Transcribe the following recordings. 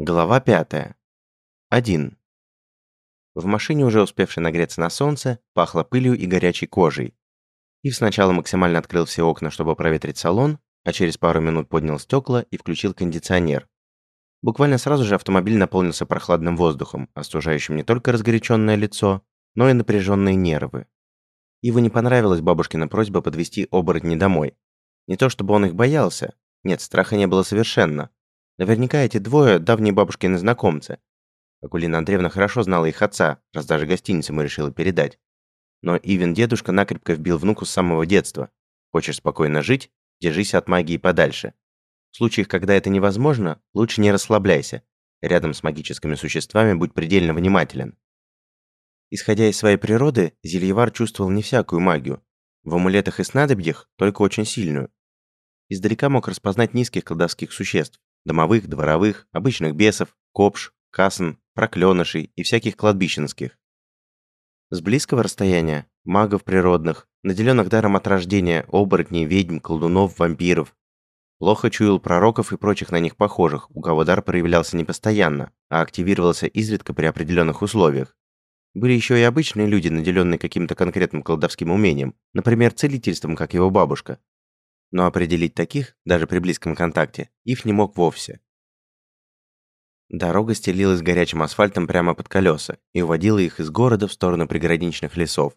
Глава пятая. Один. В машине, уже успевшей нагреться на солнце, пахло пылью и горячей кожей. Ив сначала максимально открыл все окна, чтобы проветрить салон, а через пару минут поднял стекла и включил кондиционер. Буквально сразу же автомобиль наполнился прохладным воздухом, остужающим не только разгоряченное лицо, но и напряженные нервы. Иву не понравилась бабушкина просьба подвести оборотни домой. Не то чтобы он их боялся, нет, страха не было совершенно, Наверняка эти двое – давние бабушкины знакомцы. Акулина Андреевна хорошо знала их отца, раз даже гостиницу ему решила передать. Но Ивен дедушка накрепко вбил внуку с самого детства. Хочешь спокойно жить – держись от магии подальше. В случаях, когда это невозможно, лучше не расслабляйся. Рядом с магическими существами будь предельно внимателен. Исходя из своей природы, Зельевар чувствовал не всякую магию. В амулетах и снадобьях только очень сильную. Издалека мог распознать низких колдовских существ, Домовых, дворовых, обычных бесов, копш, касн, проклёнышей и всяких кладбищенских. С близкого расстояния – магов природных, наделенных даром от рождения, оборотней, ведьм, колдунов, вампиров. Плохо чуял пророков и прочих на них похожих, у кого дар проявлялся не постоянно, а активировался изредка при определенных условиях. Были еще и обычные люди, наделенные каким-то конкретным колдовским умением, например, целительством, как его бабушка, но определить таких, даже при близком контакте, Ив не мог вовсе. Дорога стелилась горячим асфальтом прямо под колеса и уводила их из города в сторону приграничных лесов.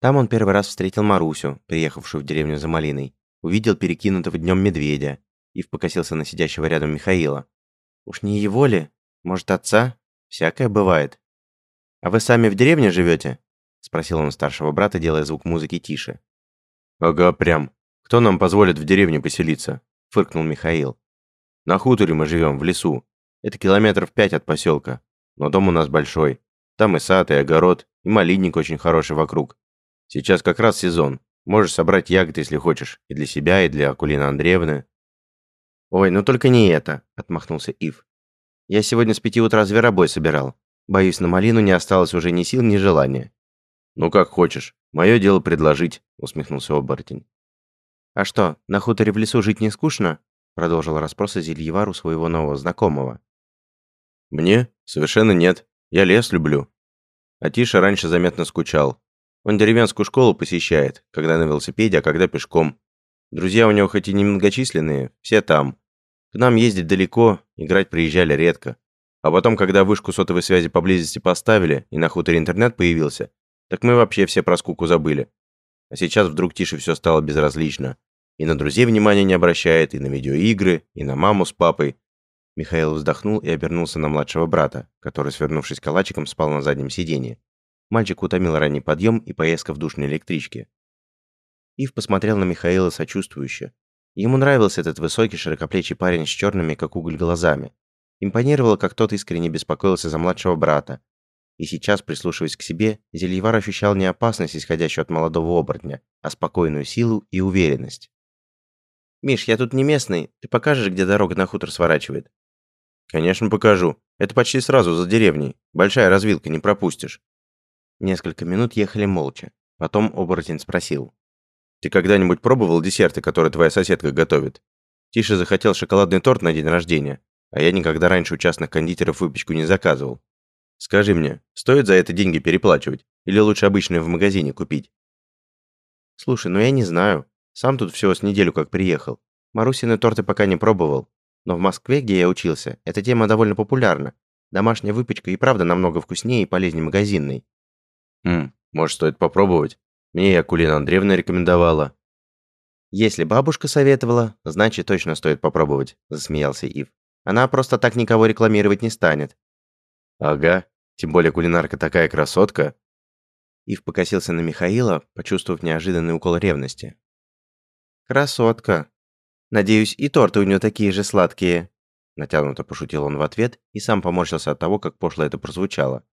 Там он первый раз встретил Марусю, приехавшую в деревню за малиной, увидел перекинутого днем медведя. Ив покосился на сидящего рядом Михаила. «Уж не его ли? Может, отца? Всякое бывает. А вы сами в деревне живете?» Спросил он старшего брата, делая звук музыки тише. «Ага, прям», «Кто нам позволит в деревне поселиться?» – фыркнул Михаил. «На хуторе мы живем, в лесу. Это километров пять от поселка. Но дом у нас большой. Там и сад, и огород, и малинник очень хороший вокруг. Сейчас как раз сезон. Можешь собрать ягоды, если хочешь. И для себя, и для Акулины Андреевны». «Ой, ну только не это», – отмахнулся Ив. «Я сегодня с пяти утра зверобой собирал. Боюсь, на малину не осталось уже ни сил, ни желания». «Ну как хочешь. Мое дело предложить», – усмехнулся оборотень. «А что, на хуторе в лесу жить не скучно?» Продолжил расспросы Зельевар у своего нового знакомого. «Мне? Совершенно нет. Я лес люблю». А Тиша раньше заметно скучал. Он деревенскую школу посещает, когда на велосипеде, а когда пешком. Друзья у него хоть и немногочисленные, все там. К нам ездить далеко, играть приезжали редко. А потом, когда вышку сотовой связи поблизости поставили и на хуторе интернет появился, так мы вообще все про скуку забыли. А сейчас вдруг Тише все стало безразлично. И на друзей внимания не обращает, и на видеоигры, и на маму с папой. Михаил вздохнул и обернулся на младшего брата, который, свернувшись калачиком, спал на заднем сиденье. Мальчик утомил ранний подъем и поездка в душной электричке. Ив посмотрел на Михаила сочувствующе. Ему нравился этот высокий, широкоплечий парень с черными, как уголь, глазами. Импонировало, как тот искренне беспокоился за младшего брата. И сейчас, прислушиваясь к себе, Зельевар ощущал не опасность, исходящую от молодого оборотня, а спокойную силу и уверенность. «Миш, я тут не местный. Ты покажешь, где дорога на хутор сворачивает?» «Конечно, покажу. Это почти сразу за деревней. Большая развилка, не пропустишь». Несколько минут ехали молча. Потом оборотень спросил. «Ты когда-нибудь пробовал десерты, которые твоя соседка готовит? Тише захотел шоколадный торт на день рождения, а я никогда раньше у частных кондитеров выпечку не заказывал. Скажи мне, стоит за это деньги переплачивать? Или лучше обычные в магазине купить?» «Слушай, ну я не знаю. Сам тут всего с неделю как приехал. Марусины торты пока не пробовал. Но в Москве, где я учился, эта тема довольно популярна. Домашняя выпечка и правда намного вкуснее и полезнее магазинной. Хм, может, стоит попробовать? Мне и Акулина Андреевна рекомендовала. Если бабушка советовала, значит, точно стоит попробовать, засмеялся Ив. Она просто так никого рекламировать не станет. Ага, тем более кулинарка такая красотка. Ив покосился на Михаила, почувствовав неожиданный укол ревности. «Красотка. Надеюсь, и торты у нее такие же сладкие». Натянуто пошутил он в ответ и сам поморщился от того, как пошло это прозвучало.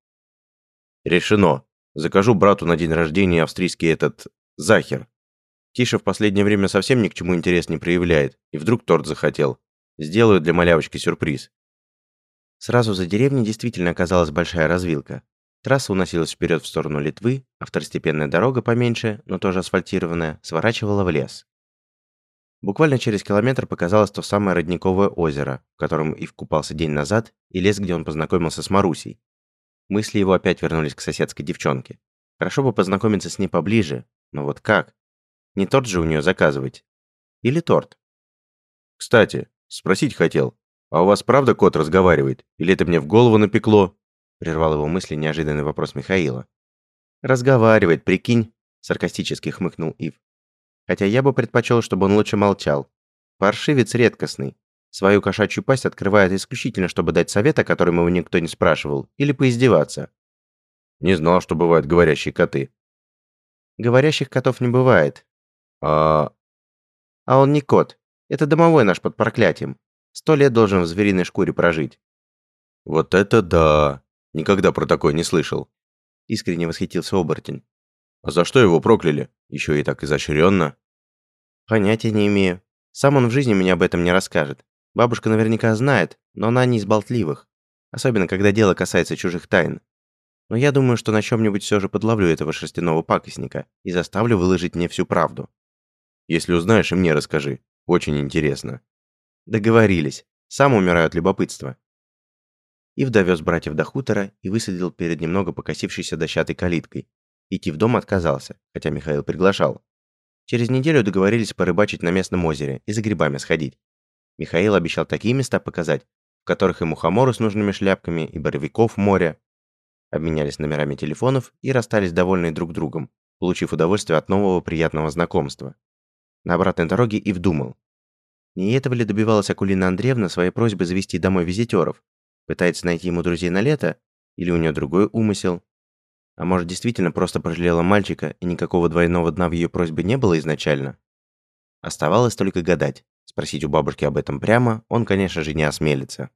«Решено. Закажу брату на день рождения австрийский этот... захер. Тиша в последнее время совсем ни к чему интерес не проявляет, и вдруг торт захотел. Сделаю для малявочки сюрприз». Сразу за деревней действительно оказалась большая развилка. Трасса уносилась вперед в сторону Литвы, а второстепенная дорога поменьше, но тоже асфальтированная, сворачивала в лес. Буквально через километр показалось то самое родниковое озеро, в котором Ив купался день назад, и лес, где он познакомился с Марусей. Мысли его опять вернулись к соседской девчонке. Хорошо бы познакомиться с ней поближе, но вот как? Не торт же у нее заказывать. Или торт? Кстати, спросить хотел, а у вас правда кот разговаривает? Или это мне в голову напекло? Прервал его мысли неожиданный вопрос Михаила. Разговаривает, прикинь, саркастически хмыкнул Ив. Хотя я бы предпочел, чтобы он лучше молчал. Паршивец редкостный. Свою кошачью пасть открывает исключительно, чтобы дать совет, о котором его никто не спрашивал, или поиздеваться. Не знал, что бывают говорящие коты. Говорящих котов не бывает. А... А он не кот. Это домовой наш под проклятием. Сто лет должен в звериной шкуре прожить. Вот это да! Никогда про такое не слышал. Искренне восхитился оборотень. А за что его прокляли? Еще и так изощренно. Понятия не имею. Сам он в жизни мне об этом не расскажет. Бабушка наверняка знает, но она не из болтливых. Особенно, когда дело касается чужих тайн. Но я думаю, что на чем-нибудь все же подловлю этого шерстяного пакостника и заставлю выложить мне всю правду. Если узнаешь, и мне расскажи. Очень интересно. Договорились. Сам умираю от любопытства. Ив довез братьев до хутора и высадил перед немного покосившейся дощатой калиткой, Идти в дом отказался, хотя Михаил приглашал. Через неделю договорились порыбачить на местном озере и за грибами сходить. Михаил обещал такие места показать, в которых и мухоморы с нужными шляпками, и боровиков море. Обменялись номерами телефонов и расстались довольные друг другом, получив удовольствие от нового приятного знакомства. На обратной дороге и вдумал. Не этого ли добивалась Акулина Андреевна своей просьбой завести домой визитеров? Пытается найти ему друзей на лето? Или у нее другой умысел? А может, действительно просто пожалела мальчика, и никакого двойного дна в ее просьбе не было изначально? Оставалось только гадать. Спросить у бабушки об этом прямо он, конечно же, не осмелится.